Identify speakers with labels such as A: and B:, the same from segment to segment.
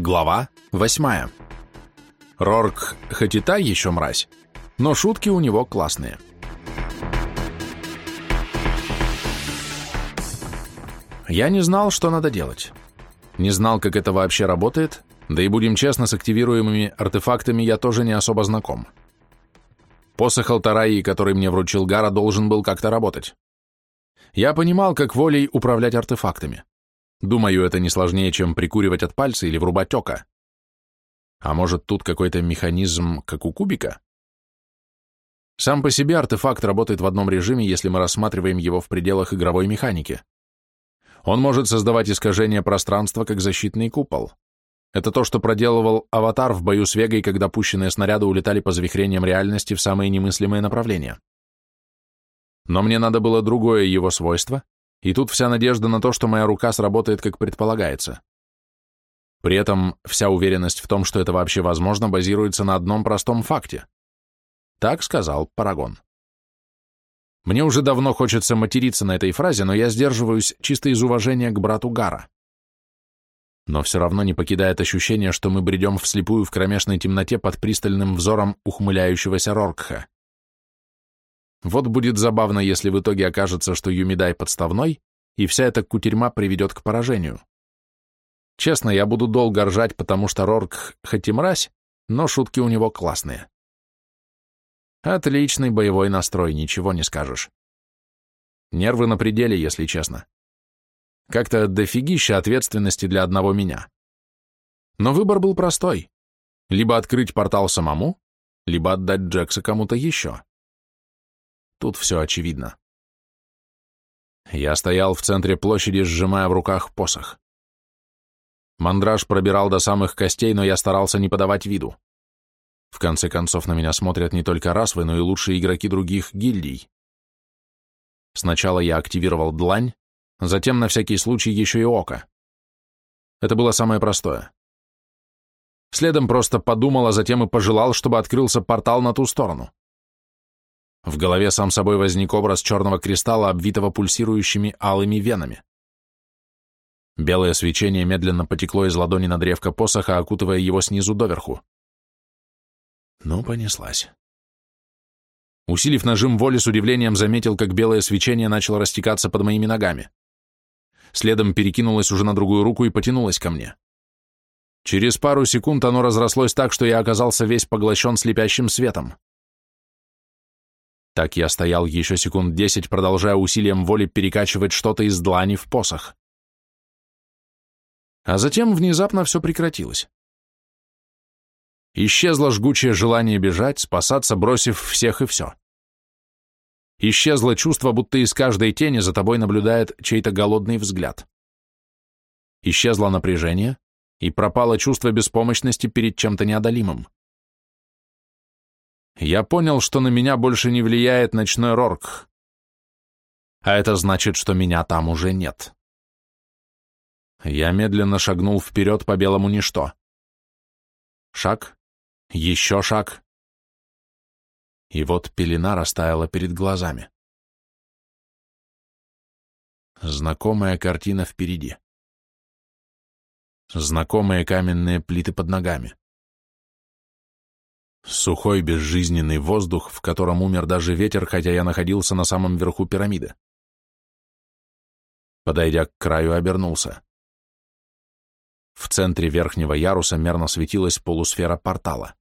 A: Глава восьмая. Рорк хоть и та еще мразь, но шутки у него классные. Я не знал, что надо делать. Не знал, как это вообще работает, да и будем честно, с активируемыми артефактами я тоже не особо знаком. Посох Алтараи, который мне вручил Гара, должен был как-то работать. Я понимал, как волей управлять артефактами. Думаю, это не сложнее, чем прикуривать от пальца или врубать око. А может, тут какой-то механизм, как у кубика? Сам по себе артефакт работает в одном режиме, если мы рассматриваем его в пределах игровой механики. Он может создавать искажение пространства, как защитный купол. Это то, что проделывал Аватар в бою с Вегой, когда пущенные снаряды улетали по завихрениям реальности в самые немыслимые направления. Но мне надо было другое его свойство, и тут вся надежда на то, что моя рука сработает, как предполагается. При этом вся уверенность в том, что это вообще возможно, базируется на одном простом факте. Так сказал Парагон. Мне уже давно хочется материться на этой фразе, но я сдерживаюсь чисто из уважения к брату Гара. Но все равно не покидает ощущение, что мы бредем вслепую в кромешной темноте под пристальным взором ухмыляющегося Роркха. Вот будет забавно, если в итоге окажется, что Юмидай подставной, и вся эта кутерьма приведет к поражению. Честно, я буду долго ржать, потому что Рорк хоть и мразь, но шутки у него классные. Отличный боевой настрой, ничего не скажешь. Нервы на пределе, если честно. Как-то дофигища ответственности для одного меня. Но выбор был простой. Либо открыть портал самому, либо отдать Джекса кому-то еще. Тут все очевидно. Я стоял в центре площади, сжимая в руках посох. Мандраж пробирал до самых костей, но я старался не подавать виду. В конце концов, на меня смотрят не только расвы, но и лучшие игроки других гильдий. Сначала я активировал длань, затем на всякий случай еще и око. Это было самое простое. Следом просто подумал, а затем и пожелал, чтобы открылся портал на ту сторону. В голове сам собой возник образ черного кристалла, обвитого пульсирующими алыми венами. Белое свечение медленно потекло из ладони на древко посоха, окутывая его снизу доверху. Ну, понеслась. Усилив нажим воли, с удивлением заметил, как белое свечение начало растекаться под моими ногами. Следом перекинулось уже на другую руку и потянулось ко мне. Через пару секунд оно разрослось так, что я оказался весь поглощен слепящим светом. Так я стоял еще секунд десять, продолжая усилием воли перекачивать что-то из длани в посох. А затем внезапно все прекратилось. Исчезло жгучее желание бежать, спасаться, бросив всех и все. Исчезло чувство, будто из каждой тени за тобой наблюдает чей-то голодный взгляд. Исчезло напряжение, и пропало чувство беспомощности перед чем-то неодолимым я понял, что на меня больше не влияет ночной Рорк. А это значит, что меня там уже нет. Я медленно шагнул вперед по белому ничто. Шаг, еще шаг. И вот пелена растаяла перед глазами. Знакомая картина впереди. Знакомые каменные плиты под ногами. Сухой безжизненный воздух, в котором умер даже ветер, хотя я находился на самом верху пирамиды. Подойдя к краю, обернулся. В центре верхнего яруса мерно светилась полусфера портала.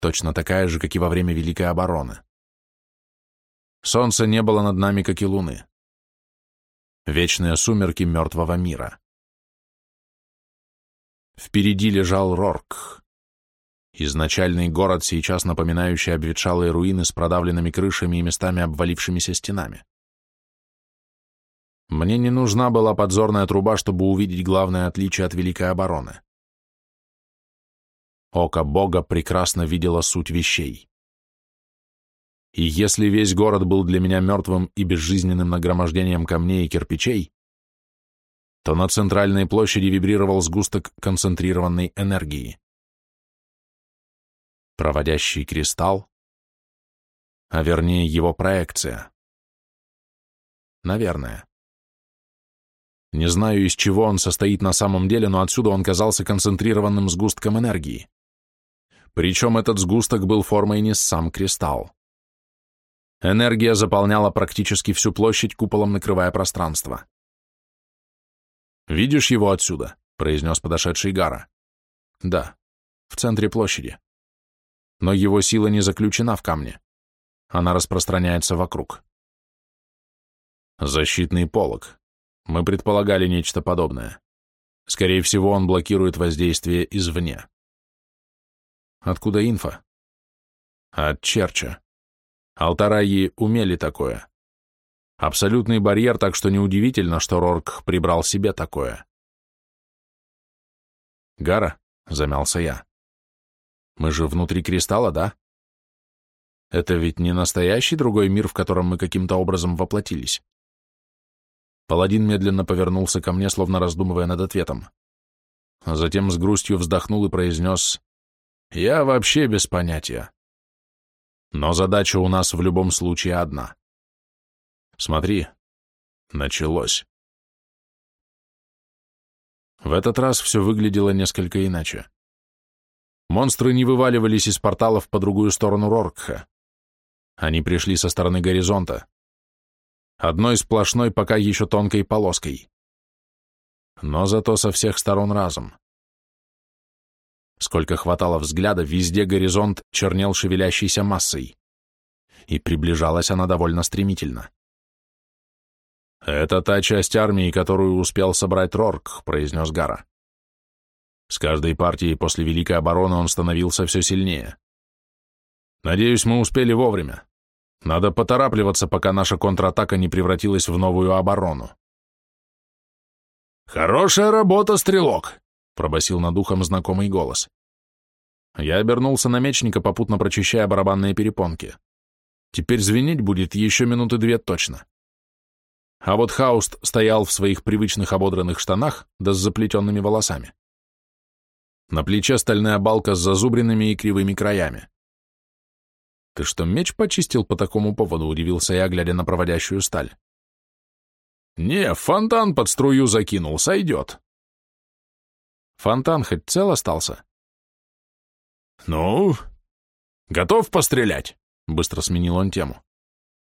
A: Точно такая же, как и во время Великой обороны. Солнца не было над нами, как и луны. Вечные сумерки мертвого мира. Впереди лежал Рорк. Изначальный город, сейчас напоминающий обветшалые руины с продавленными крышами и местами обвалившимися стенами. Мне не нужна была подзорная труба, чтобы увидеть главное отличие от Великой обороны. Око Бога прекрасно видело суть вещей. И если весь город был для меня мертвым и безжизненным нагромождением камней и кирпичей, то на центральной площади вибрировал сгусток концентрированной энергии проводящий кристалл, а вернее его проекция. Наверное. Не знаю, из чего он состоит на самом деле, но отсюда он казался концентрированным сгустком энергии. Причем этот сгусток был формой не сам кристалл. Энергия заполняла практически всю площадь, куполом накрывая пространство. «Видишь его отсюда?» — произнес подошедший Гара. «Да, в центре площади. Но его сила не заключена в камне. Она распространяется вокруг». «Защитный полог. Мы предполагали нечто подобное. Скорее всего, он блокирует воздействие извне. Откуда инфа? От Черча. Алтараи умели такое. Абсолютный барьер, так что неудивительно, что Рорк прибрал себе такое. Гара, замялся я. Мы же внутри кристалла, да? Это ведь не настоящий другой мир, в котором мы каким-то образом воплотились. Паладин медленно повернулся ко мне, словно раздумывая над ответом. Затем с грустью вздохнул и произнес «Я вообще без понятия. Но задача у нас в любом случае одна. Смотри, началось». В этот раз все выглядело несколько иначе. Монстры не вываливались из порталов по другую сторону Роркха. Они пришли со стороны горизонта одной сплошной пока еще тонкой полоской. Но зато со всех сторон разом. Сколько хватало взгляда, везде горизонт чернел шевелящейся массой. И приближалась она довольно стремительно. «Это та часть армии, которую успел собрать Рорк», — произнес Гара. С каждой партией после Великой обороны он становился все сильнее. «Надеюсь, мы успели вовремя. Надо поторапливаться, пока наша контратака не превратилась в новую оборону. «Хорошая работа, стрелок!» — пробасил над ухом знакомый голос. Я обернулся на мечника, попутно прочищая барабанные перепонки. Теперь звенеть будет еще минуты две точно. А вот Хауст стоял в своих привычных ободранных штанах, да с заплетенными волосами. На плече стальная балка с зазубренными и кривыми краями. «Ты что, меч почистил по такому поводу?» — удивился я, глядя на проводящую сталь. «Не, фонтан под струю закинул, сойдет». «Фонтан хоть цел остался?» «Ну, готов пострелять?» — быстро сменил он тему.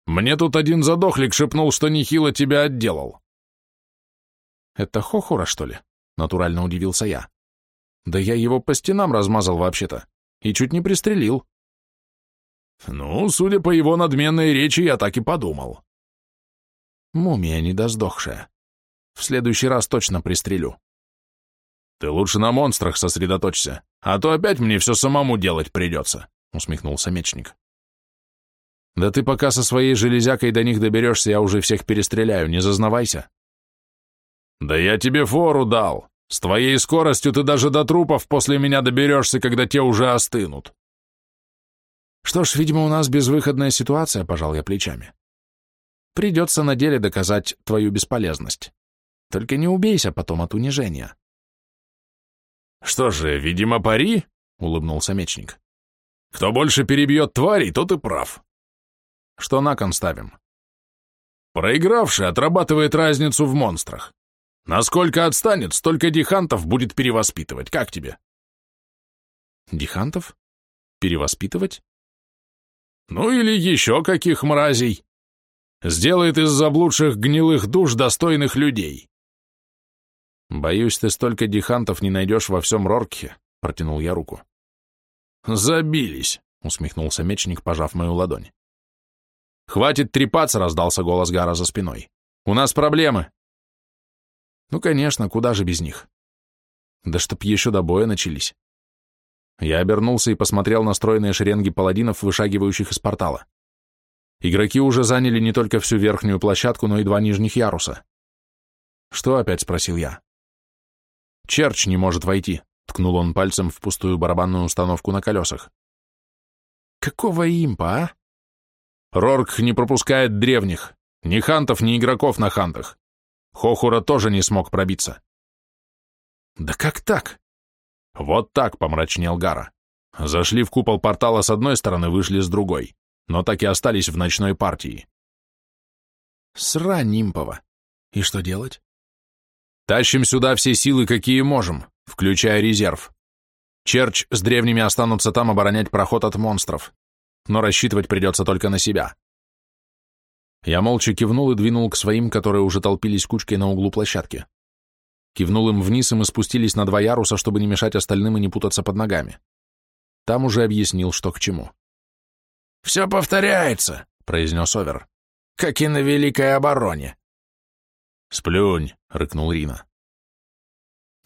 A: «Мне тут один задохлик шепнул, что нехило тебя отделал». «Это Хохура, что ли?» — натурально удивился я. «Да я его по стенам размазал вообще-то и чуть не пристрелил». Ну, судя по его надменной речи, я так и подумал. Мумия недоздохшая. В следующий раз точно пристрелю. Ты лучше на монстрах сосредоточься, а то опять мне все самому делать придется, усмехнулся мечник. Да ты пока со своей железякой до них доберешься, я уже всех перестреляю, не зазнавайся. Да я тебе фору дал. С твоей скоростью ты даже до трупов после меня доберешься, когда те уже остынут. Что ж, видимо, у нас безвыходная ситуация, пожал я плечами. Придется на деле доказать твою бесполезность. Только не убейся потом от унижения. Что же, видимо, пари? Улыбнулся мечник. Кто больше перебьет тварей, тот и прав. Что на кон ставим? Проигравший отрабатывает разницу в монстрах. Насколько отстанет, столько дихантов будет перевоспитывать. Как тебе? Дихантов? Перевоспитывать? Ну или еще каких мразей. Сделает из заблудших гнилых душ достойных людей. Боюсь, ты столько дихантов не найдешь во всем Роркхе, протянул я руку. Забились, усмехнулся мечник, пожав мою ладонь. Хватит трепаться, раздался голос Гара за спиной. У нас проблемы. Ну, конечно, куда же без них? Да чтоб еще до боя начались. Я обернулся и посмотрел на стройные шеренги паладинов, вышагивающих из портала. Игроки уже заняли не только всю верхнюю площадку, но и два нижних яруса. «Что опять?» — спросил я. «Черч не может войти», — ткнул он пальцем в пустую барабанную установку на колесах. «Какого импа, а?» «Рорк не пропускает древних. Ни хантов, ни игроков на хантах. Хохура тоже не смог пробиться». «Да как так?» Вот так помрачнел Гара. Зашли в купол портала с одной стороны, вышли с другой, но так и остались в ночной партии. Срань Нимпова. И что делать? Тащим сюда все силы, какие можем, включая резерв. Черч с древними останутся там оборонять проход от монстров, но рассчитывать придется только на себя. Я молча кивнул и двинул к своим, которые уже толпились кучкой на углу площадки. Кивнул им вниз, и мы спустились на два яруса, чтобы не мешать остальным и не путаться под ногами. Там уже объяснил, что к чему.
B: «Все повторяется», — произнес Овер, — «как и на Великой обороне».
A: «Сплюнь», — рыкнул Рина.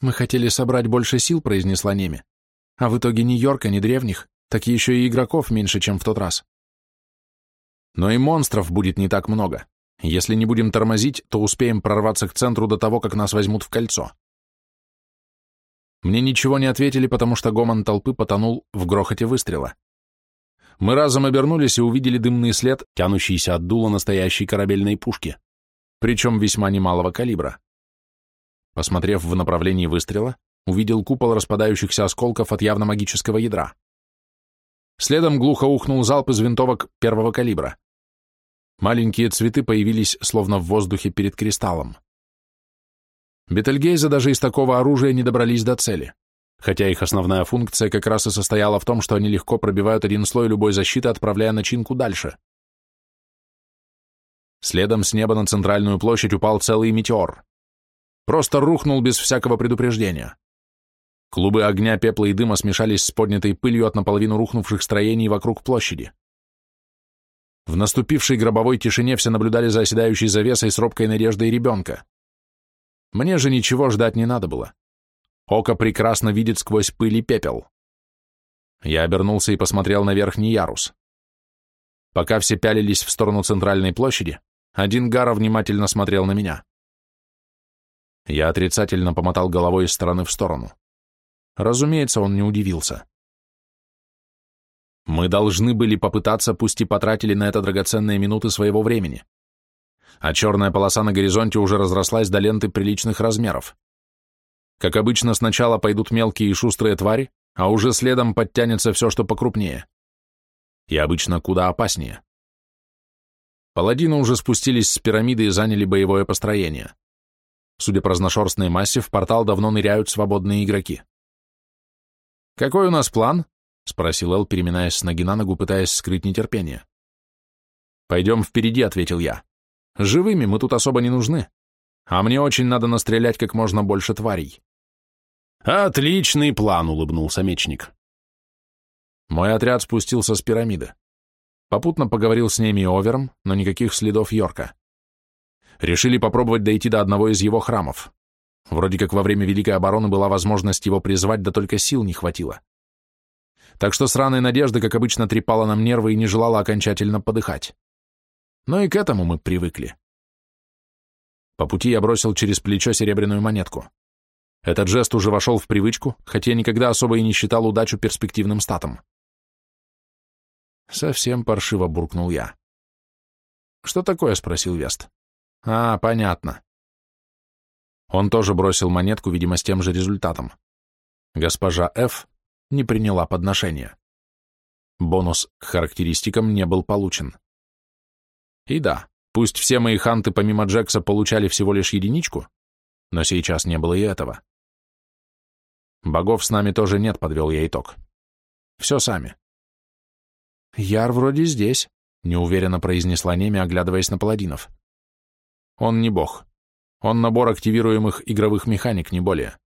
C: «Мы хотели собрать больше сил», — произнесла Неми. «А в итоге ни Йорка, ни древних, так еще и игроков меньше, чем в тот раз».
A: «Но и монстров будет не так много. Если не будем тормозить, то успеем прорваться к центру до того, как нас возьмут в кольцо». Мне ничего не ответили, потому что гомон толпы потонул в грохоте выстрела. Мы разом обернулись и увидели дымный след, тянущийся от дула настоящей корабельной пушки, причем весьма немалого калибра. Посмотрев в направлении выстрела, увидел купол распадающихся осколков от явно магического ядра. Следом глухо ухнул залп из винтовок первого калибра. Маленькие цветы появились словно в воздухе перед кристаллом. Бетельгейзы даже из такого оружия не добрались до цели, хотя их основная функция как раз и состояла в том, что они легко пробивают один слой любой защиты, отправляя начинку дальше. Следом с неба на центральную площадь упал целый метеор. Просто рухнул без всякого предупреждения. Клубы огня, пепла и дыма смешались с поднятой пылью от наполовину рухнувших строений вокруг площади. В наступившей гробовой тишине все наблюдали за оседающей завесой с робкой надеждой ребенка. Мне же ничего ждать не надо было. Око прекрасно видит сквозь пыль и пепел. Я обернулся и посмотрел на верхний ярус. Пока все пялились в сторону центральной площади, один Гара внимательно смотрел на меня. Я отрицательно помотал головой из стороны в сторону. Разумеется, он не удивился. Мы должны были попытаться, пусть и потратили на это драгоценные минуты своего времени а черная полоса на горизонте уже разрослась до ленты приличных размеров. Как обычно, сначала пойдут мелкие и шустрые твари, а уже следом подтянется все, что покрупнее. И обычно куда опаснее. Паладины уже спустились с пирамиды и заняли боевое построение. Судя по разношерстной массе, в портал давно ныряют свободные игроки. «Какой у нас план?» — спросил Эл, переминаясь с ноги на ногу, пытаясь скрыть нетерпение. «Пойдем впереди», — ответил я. Живыми мы тут особо не нужны, а мне очень надо настрелять как можно больше тварей.
B: Отличный план, улыбнулся мечник.
A: Мой отряд спустился с пирамиды. Попутно поговорил с ними и Овером, но никаких следов Йорка. Решили попробовать дойти до одного из его храмов. Вроде как во время Великой обороны была возможность его призвать, да только сил не хватило. Так что сраная надежда, как обычно, трепала нам нервы и не желала окончательно подыхать. Но и к этому мы привыкли. По пути я бросил через плечо серебряную монетку. Этот жест уже вошел в привычку, хотя никогда особо и не считал удачу перспективным статом. Совсем паршиво буркнул я. «Что такое?» — спросил Вест. «А, понятно». Он тоже бросил монетку, видимо, с тем же результатом. Госпожа Ф. не приняла подношения. Бонус к характеристикам не был получен. И да, пусть все мои ханты помимо Джекса получали всего лишь единичку, но сейчас не было и этого. Богов с нами тоже нет, подвел я итог. Все сами.
C: Яр вроде здесь,
A: неуверенно произнесла Неми, оглядываясь на паладинов. Он не бог. Он набор активируемых игровых механик, не более.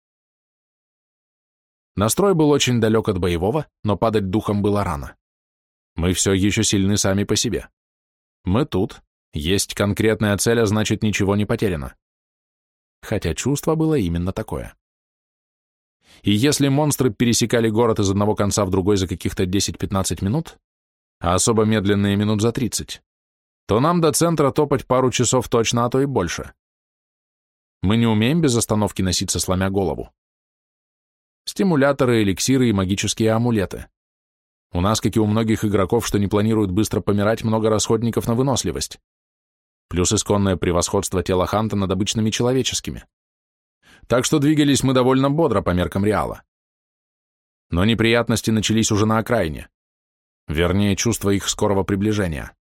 A: Настрой был очень далек от боевого, но падать духом было рано. Мы все еще сильны сами по себе. Мы тут, есть конкретная цель, а значит ничего не потеряно. Хотя чувство было именно такое. И если монстры пересекали город из одного конца в другой за каких-то 10-15 минут, а особо медленные минут за 30, то нам до центра топать пару часов точно, а то и больше. Мы не умеем без остановки носиться, сломя голову. Стимуляторы, эликсиры и магические амулеты. У нас, как и у многих игроков, что не планируют быстро помирать, много расходников на выносливость. Плюс исконное превосходство тела Ханта над обычными человеческими. Так что двигались мы довольно бодро по меркам Реала. Но неприятности начались уже на окраине. Вернее, чувство их скорого приближения.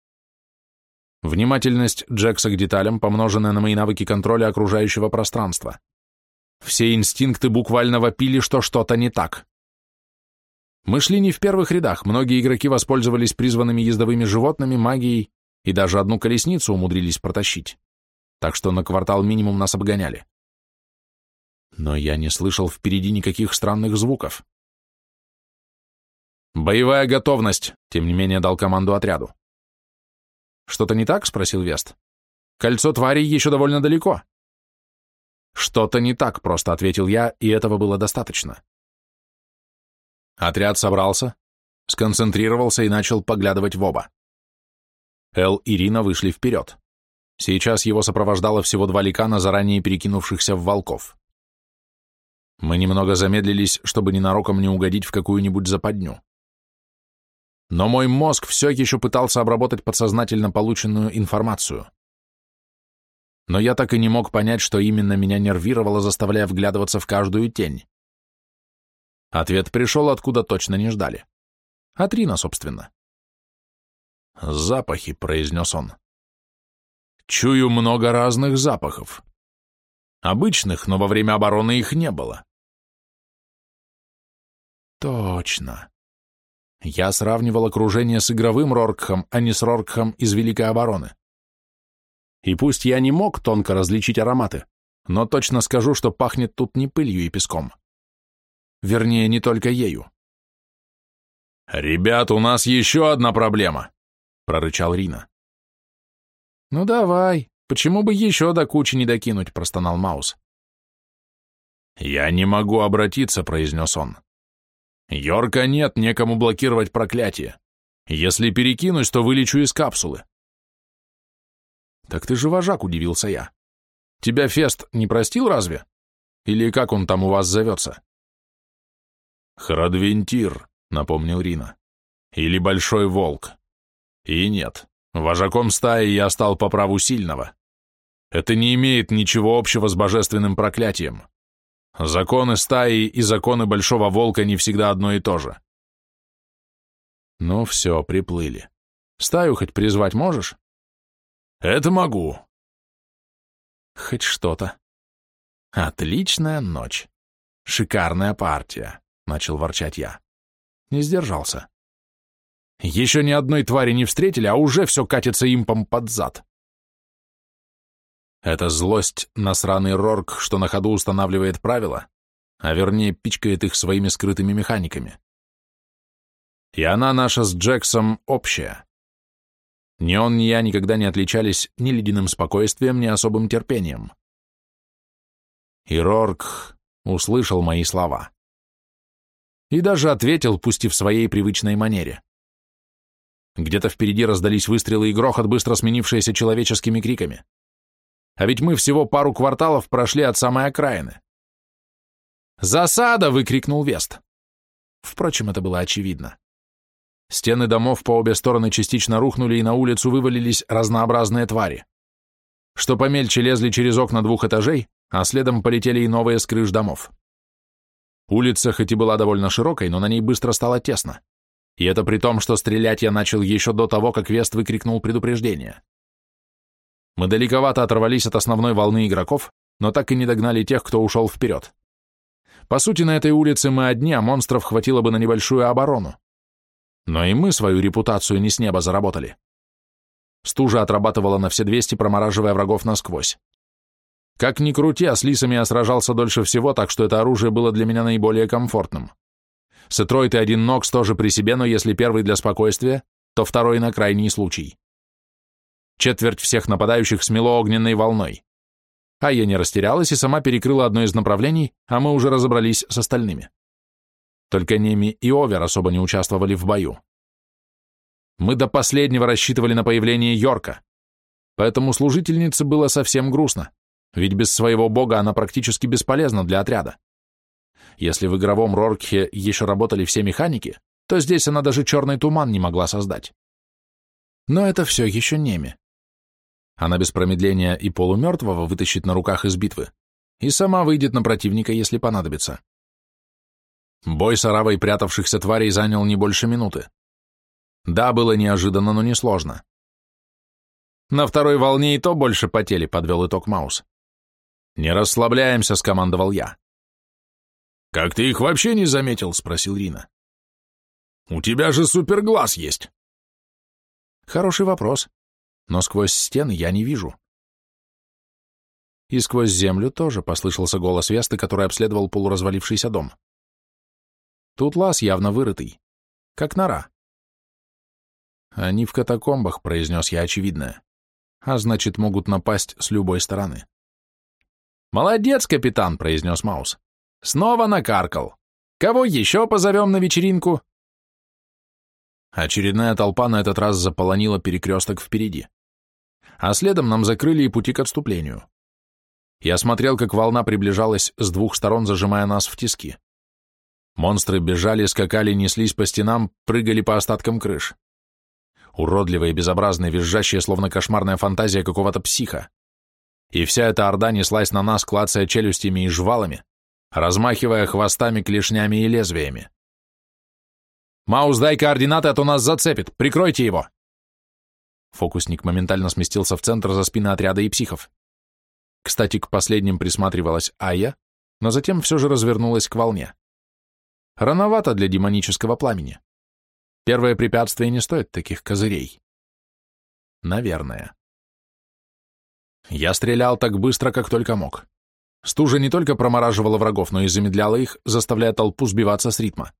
A: Внимательность Джекса к деталям, помноженная на мои навыки контроля окружающего пространства. Все инстинкты буквально вопили, что что-то не так. Мы шли не в первых рядах, многие игроки воспользовались призванными ездовыми животными, магией и даже одну колесницу умудрились протащить, так что на квартал минимум нас обгоняли. Но я не слышал впереди никаких странных звуков. «Боевая готовность», — тем не менее дал команду отряду. «Что-то не так?» — спросил Вест. «Кольцо тварей еще довольно далеко». «Что-то не так», — просто ответил я, и этого было достаточно. Отряд собрался, сконцентрировался и начал поглядывать в оба. Эл и Рина вышли вперед. Сейчас его сопровождало всего два ликана, заранее перекинувшихся в волков. Мы немного замедлились, чтобы ненароком не угодить в какую-нибудь западню. Но мой мозг все еще пытался обработать подсознательно полученную информацию. Но я так и не мог понять, что именно меня нервировало, заставляя вглядываться в каждую тень. Ответ пришел, откуда точно не ждали. От Рина, собственно. «Запахи», — произнес он. «Чую много разных запахов. Обычных, но во время обороны их не было». «Точно. Я сравнивал окружение с игровым Роркхом, а не с Роркхом из Великой Обороны. И пусть я не мог тонко различить ароматы, но точно скажу, что пахнет тут не пылью и песком. Вернее, не только ею.
B: «Ребят, у нас еще одна проблема», — прорычал Рина.
A: «Ну давай, почему бы еще до кучи не докинуть?» — простонал Маус.
B: «Я не могу обратиться», — произнес он. «Йорка нет, некому блокировать проклятие. Если перекинусь, то вылечу из капсулы».
A: «Так ты же вожак», — удивился я. «Тебя Фест не простил разве? Или как он там у вас зовется?»
B: «Храдвентир», — напомнил Рина. «Или Большой Волк. И нет, вожаком стаи я стал по праву сильного. Это не имеет ничего общего с божественным проклятием. Законы стаи и законы Большого Волка не всегда одно и то же».
A: «Ну все, приплыли. Стаю хоть призвать можешь?»
B: «Это могу».
A: «Хоть что-то. Отличная ночь. Шикарная партия начал ворчать я. Не сдержался. Еще ни одной твари не встретили, а уже все катится импом под зад. Это злость на сраный Рорк, что на ходу устанавливает правила, а вернее пичкает их своими скрытыми механиками. И она наша с Джексом общая. Ни он, ни я никогда не отличались ни ледяным спокойствием, ни особым терпением. И Рорк услышал мои слова и даже ответил, пусть и в своей привычной манере. Где-то впереди раздались выстрелы и грохот, быстро сменившиеся человеческими криками. А ведь мы всего пару кварталов прошли от самой окраины. «Засада!» — выкрикнул Вест. Впрочем, это было очевидно. Стены домов по обе стороны частично рухнули, и на улицу вывалились разнообразные твари. Что помельче лезли через окна двух этажей, а следом полетели и новые с крыш домов. Улица хоть и была довольно широкой, но на ней быстро стало тесно. И это при том, что стрелять я начал еще до того, как Вест выкрикнул предупреждение. Мы далековато оторвались от основной волны игроков, но так и не догнали тех, кто ушел вперед. По сути, на этой улице мы одни, а монстров хватило бы на небольшую оборону. Но и мы свою репутацию не с неба заработали. Стужа отрабатывала на все 200, промораживая врагов насквозь. Как ни крути, а с лисами я сражался дольше всего, так что это оружие было для меня наиболее комфортным. Сетройт и один Нокс тоже при себе, но если первый для спокойствия, то второй на крайний случай. Четверть всех нападающих смело огненной волной. А я не растерялась и сама перекрыла одно из направлений, а мы уже разобрались с остальными. Только Неми и Овер особо не участвовали в бою. Мы до последнего рассчитывали на появление Йорка, поэтому служительнице было совсем грустно ведь без своего бога она практически бесполезна для отряда. Если в игровом Роркхе еще работали все механики, то здесь она даже черный туман не могла создать. Но это все еще Неми. Она без промедления и полумертвого вытащит на руках из битвы, и сама выйдет на противника, если понадобится. Бой с оравой прятавшихся тварей занял не больше минуты. Да, было неожиданно, но не сложно. На второй волне и то больше потели, подвел итог Маус. «Не расслабляемся», — скомандовал я.
B: «Как ты их вообще не заметил?» — спросил Рина. «У тебя же суперглаз есть!»
C: Хороший вопрос, но сквозь стены я не вижу. И сквозь землю тоже послышался голос Весты, который обследовал полуразвалившийся дом. Тут лаз явно вырытый, как нора. Они в катакомбах, произнес я очевидное, а значит, могут напасть с любой стороны.
A: «Молодец, капитан!» — произнес Маус. «Снова накаркал. Кого еще позовем на вечеринку?»
C: Очередная толпа на этот раз заполонила перекресток впереди. А следом нам закрыли и пути к отступлению. Я смотрел, как волна приближалась с двух сторон, зажимая нас в тиски. Монстры бежали, скакали, неслись по стенам, прыгали по остаткам крыш. Уродливые, безобразные, визжащие, словно кошмарная фантазия какого-то психа. И вся эта орда неслась на нас, клацая челюстями и жвалами, размахивая хвостами, клешнями и лезвиями. «Маус, дай координаты, а то нас зацепит! Прикройте его!» Фокусник моментально сместился в центр за спины отряда и психов. Кстати, к последним присматривалась Ая, но затем все же развернулась к волне. Рановато для демонического пламени. Первое препятствие не стоит таких козырей. Наверное. Я стрелял так быстро, как только мог. Стужа не только промораживала врагов, но и замедляла их, заставляя толпу сбиваться с ритма.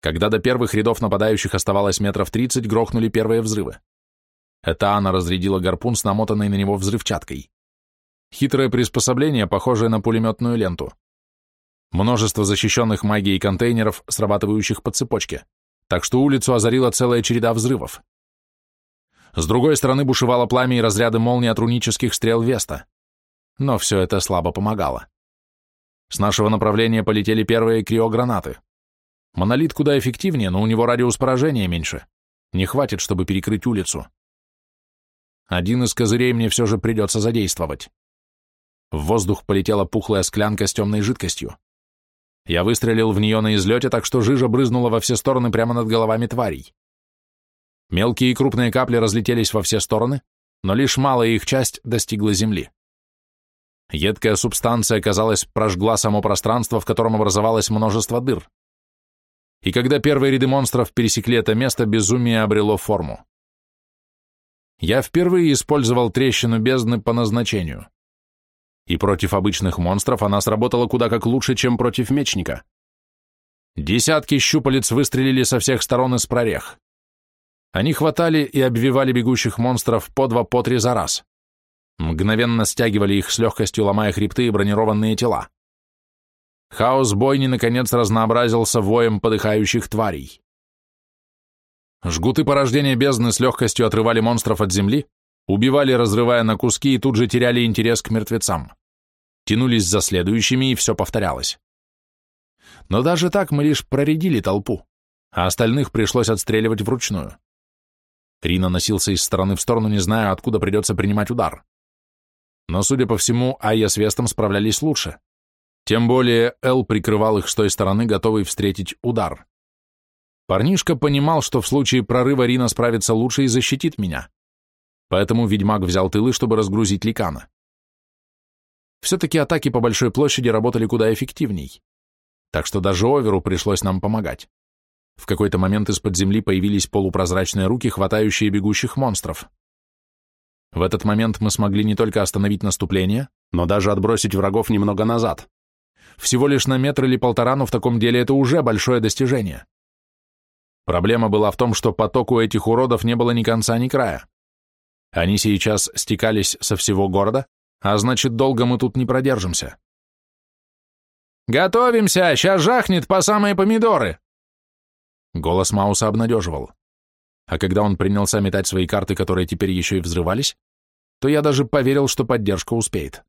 C: Когда до первых рядов нападающих оставалось метров тридцать, грохнули первые взрывы. Это она разрядила гарпун с намотанной на него взрывчаткой. Хитрое приспособление, похожее на пулеметную ленту. Множество защищенных магией контейнеров, срабатывающих по цепочке, так что улицу озарила целая череда взрывов. С другой стороны бушевало пламя и разряды молний от рунических стрел Веста. Но все это слабо помогало. С нашего направления полетели первые криогранаты. Монолит куда эффективнее, но у него радиус поражения меньше. Не хватит, чтобы перекрыть улицу. Один из козырей мне все же придется задействовать. В воздух полетела пухлая склянка с темной жидкостью. Я выстрелил в нее на излете, так что жижа брызнула во все стороны прямо над головами тварей. Мелкие и крупные капли разлетелись во все стороны, но лишь малая их часть достигла земли. Едкая субстанция, казалось, прожгла само пространство, в котором образовалось множество дыр и когда первые ряды монстров пересекли это место, безумие обрело форму. Я впервые использовал трещину бездны по назначению. И против обычных монстров она сработала куда как лучше, чем против мечника. Десятки щупалец выстрелили со всех сторон из прорех. Они хватали и обвивали бегущих монстров по два, по три за раз. Мгновенно стягивали их с легкостью, ломая хребты и бронированные тела. Хаос бойни, наконец, разнообразился воем подыхающих тварей. Жгуты порождения бездны с легкостью отрывали монстров от земли, убивали, разрывая на куски, и тут же теряли интерес к мертвецам. Тянулись за следующими, и все повторялось. Но даже так мы лишь проредили толпу, а остальных пришлось отстреливать вручную. Рина носился из стороны в сторону, не зная, откуда придется принимать удар. Но, судя по всему, Айя с Вестом справлялись лучше. Тем более Эл прикрывал их с той стороны, готовый встретить удар. Парнишка понимал, что в случае прорыва Рина справится лучше и защитит меня. Поэтому ведьмак взял тылы, чтобы разгрузить Ликана. Все-таки атаки по большой площади работали куда эффективней. Так что даже Оверу пришлось нам помогать. В какой-то момент из-под земли появились полупрозрачные руки, хватающие бегущих монстров. В этот момент мы смогли не только остановить наступление, но даже отбросить врагов немного назад. Всего лишь на метр или полтора, но в таком деле это уже большое достижение. Проблема была в том, что потоку этих уродов не было ни конца, ни края. Они сейчас стекались со всего города, а значит, долго мы тут не продержимся. «Готовимся! Сейчас жахнет по самые помидоры!» Голос Мауса обнадеживал. А когда он принялся метать свои карты, которые теперь еще и взрывались, то я даже поверил, что поддержка успеет.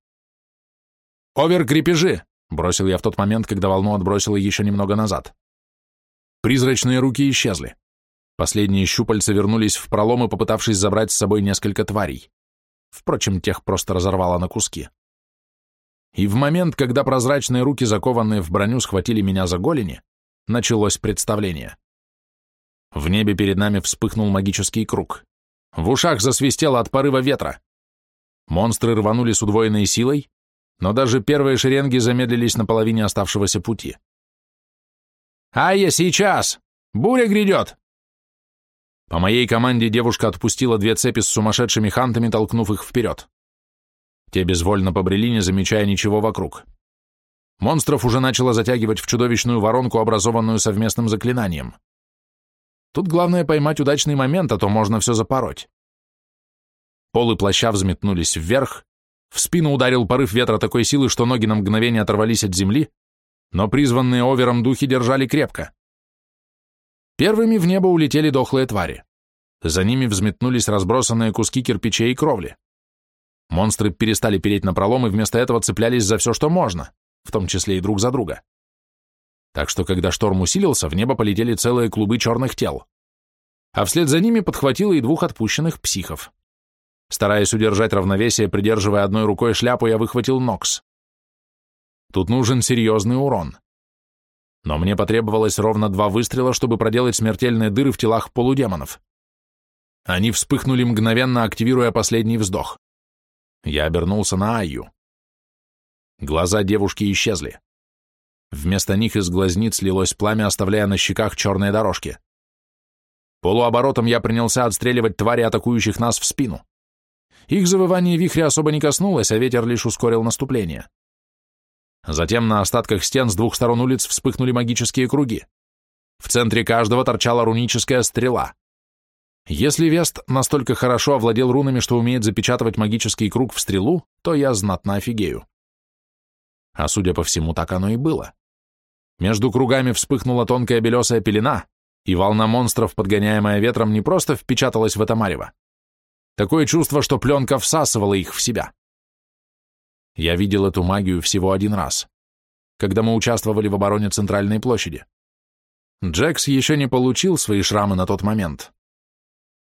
C: «Овер, крепежи! Бросил я в тот момент, когда волну отбросило еще немного назад. Призрачные руки исчезли. Последние щупальца вернулись в пролом и попытавшись забрать с собой несколько тварей. Впрочем, тех просто разорвало на куски. И в момент, когда прозрачные руки, закованные в броню, схватили меня за голени, началось представление. В небе перед нами вспыхнул магический круг. В ушах засвистело от порыва ветра. Монстры рванули с удвоенной силой, но даже первые шеренги замедлились на половине оставшегося пути. «Айя, сейчас! Буря грядет!» По моей команде девушка отпустила две цепи с сумасшедшими хантами, толкнув их вперед. Те безвольно побрели, не замечая ничего вокруг. Монстров уже начало затягивать в чудовищную воронку, образованную совместным заклинанием. Тут главное поймать удачный момент, а то можно все запороть. Полы плаща взметнулись вверх, в спину ударил порыв ветра такой силы, что ноги на мгновение оторвались от земли, но призванные овером духи держали крепко. Первыми в небо улетели дохлые твари. За ними взметнулись разбросанные куски кирпичей и кровли. Монстры перестали переть на пролом и вместо этого цеплялись за все, что можно, в том числе и друг за друга. Так что, когда шторм усилился, в небо полетели целые клубы черных тел. А вслед за ними подхватило и двух отпущенных психов. Стараясь удержать равновесие, придерживая одной рукой шляпу, я выхватил Нокс. Тут нужен серьезный урон. Но мне потребовалось ровно два выстрела, чтобы проделать смертельные дыры в телах полудемонов. Они вспыхнули мгновенно, активируя последний вздох. Я обернулся на Айю. Глаза девушки исчезли. Вместо них из глазниц лилось пламя, оставляя на щеках черные дорожки. Полуоборотом я принялся отстреливать твари, атакующих нас в спину. Их завывание вихря особо не коснулось, а ветер лишь ускорил наступление. Затем на остатках стен с двух сторон улиц вспыхнули магические круги. В центре каждого торчала руническая стрела. Если Вест настолько хорошо овладел рунами, что умеет запечатывать магический круг в стрелу, то я знатно офигею. А судя по всему, так оно и было. Между кругами вспыхнула тонкая белесая пелена, и волна монстров, подгоняемая ветром, не просто впечаталась в это марево. Такое чувство, что пленка всасывала их в себя. Я видел эту магию всего один раз, когда мы участвовали в обороне Центральной площади. Джекс еще не получил свои шрамы на тот момент.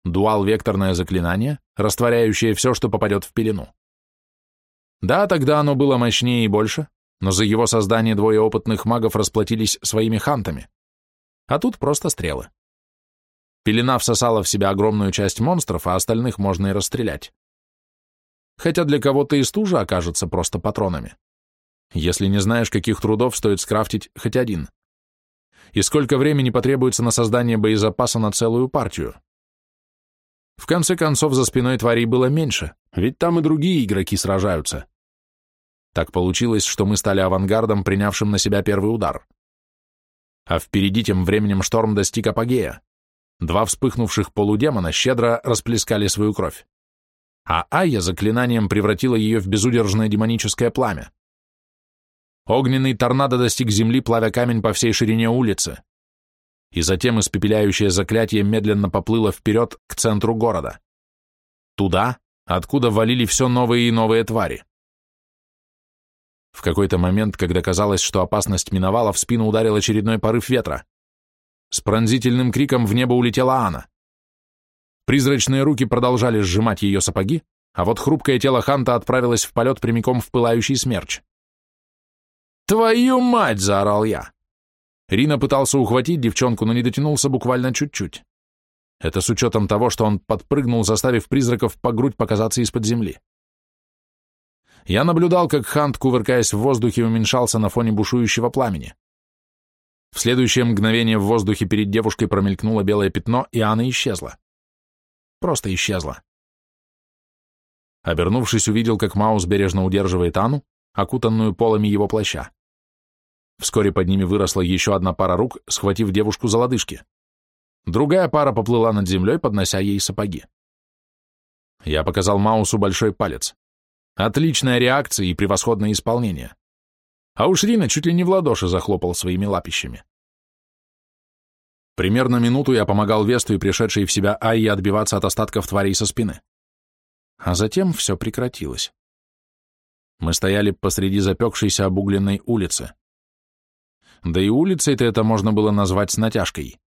C: Дуал-векторное заклинание, растворяющее все, что попадет в пелену. Да, тогда оно было мощнее и больше, но за его создание двое опытных магов расплатились своими хантами. А тут просто стрелы. Пелена всосала в себя огромную часть монстров, а остальных можно и расстрелять. Хотя для кого-то и стужа окажется просто патронами. Если не знаешь, каких трудов стоит скрафтить хоть один. И сколько времени потребуется на создание боезапаса на целую партию. В конце концов, за спиной тварей было меньше, ведь там и другие игроки сражаются. Так получилось, что мы стали авангардом, принявшим на себя первый удар. А впереди тем временем шторм достиг апогея. Два вспыхнувших полудемона щедро расплескали свою кровь. А Айя заклинанием превратила ее в безудержное демоническое пламя. Огненный торнадо достиг земли, плавя камень по всей ширине улицы и затем испепеляющее заклятие медленно поплыло вперед к центру города. Туда, откуда валили все новые и новые твари. В какой-то момент, когда казалось, что опасность миновала, в спину ударил очередной порыв ветра. С пронзительным криком в небо улетела Анна. Призрачные руки продолжали сжимать ее сапоги, а вот хрупкое тело Ханта отправилось в полет прямиком в пылающий смерч. «Твою мать!» — заорал я. Рина пытался ухватить девчонку, но не дотянулся буквально чуть-чуть. Это с учетом того, что он подпрыгнул, заставив призраков по грудь показаться из-под земли. Я наблюдал, как Хант, кувыркаясь в воздухе, уменьшался на фоне бушующего пламени. В следующее мгновение в воздухе перед девушкой промелькнуло белое пятно, и она исчезла. Просто исчезла. Обернувшись, увидел, как Маус бережно удерживает Ану, окутанную полами его плаща. Вскоре под ними выросла еще одна пара рук, схватив девушку за лодыжки. Другая пара поплыла над землей, поднося ей сапоги. Я показал Маусу большой палец. Отличная реакция и превосходное исполнение. А уж Рина чуть ли не в ладоши захлопал своими лапищами. Примерно минуту я помогал Весту и пришедшей в себя Айе отбиваться от остатков тварей со спины. А затем все прекратилось. Мы стояли посреди запекшейся обугленной улицы да и улицей-то это можно было назвать с натяжкой.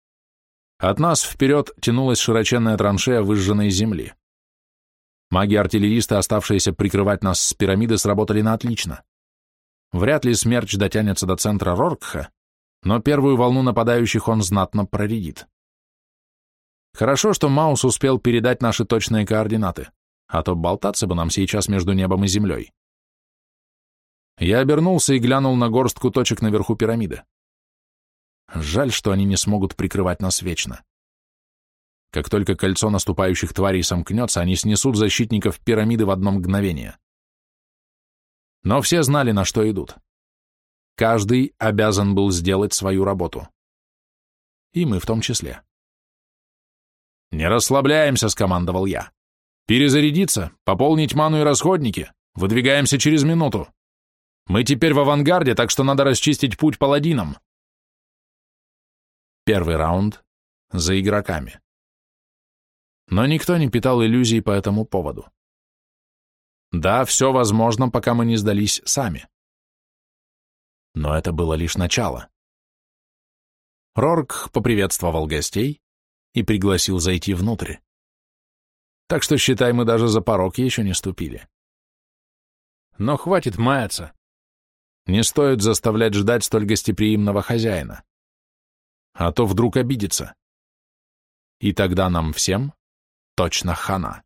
C: От нас вперед тянулась широченная траншея выжженной земли. Маги-артиллеристы, оставшиеся прикрывать нас с пирамиды, сработали на отлично. Вряд ли смерч дотянется до центра Роркха, но первую волну нападающих он знатно проредит. Хорошо, что Маус успел передать наши точные координаты, а то болтаться бы нам сейчас между небом и землей.
A: Я обернулся и глянул на горстку точек наверху пирамиды. Жаль, что они не смогут прикрывать нас вечно. Как только кольцо наступающих тварей сомкнется, они снесут защитников пирамиды в одно мгновение. Но все знали, на что идут. Каждый обязан был сделать свою работу. И мы в том числе. «Не расслабляемся», — скомандовал я. «Перезарядиться, пополнить ману и расходники. Выдвигаемся через минуту. Мы теперь в авангарде, так что надо расчистить путь паладинам». Первый раунд за игроками. Но никто не питал иллюзий по этому поводу. Да, все возможно, пока мы не сдались сами. Но это было лишь начало. Рорк поприветствовал гостей и пригласил зайти внутрь. Так что, считай, мы даже за порог еще не ступили. Но хватит маяться. Не стоит заставлять ждать столь гостеприимного хозяина. А то вдруг обидится. И тогда нам всем точно хана.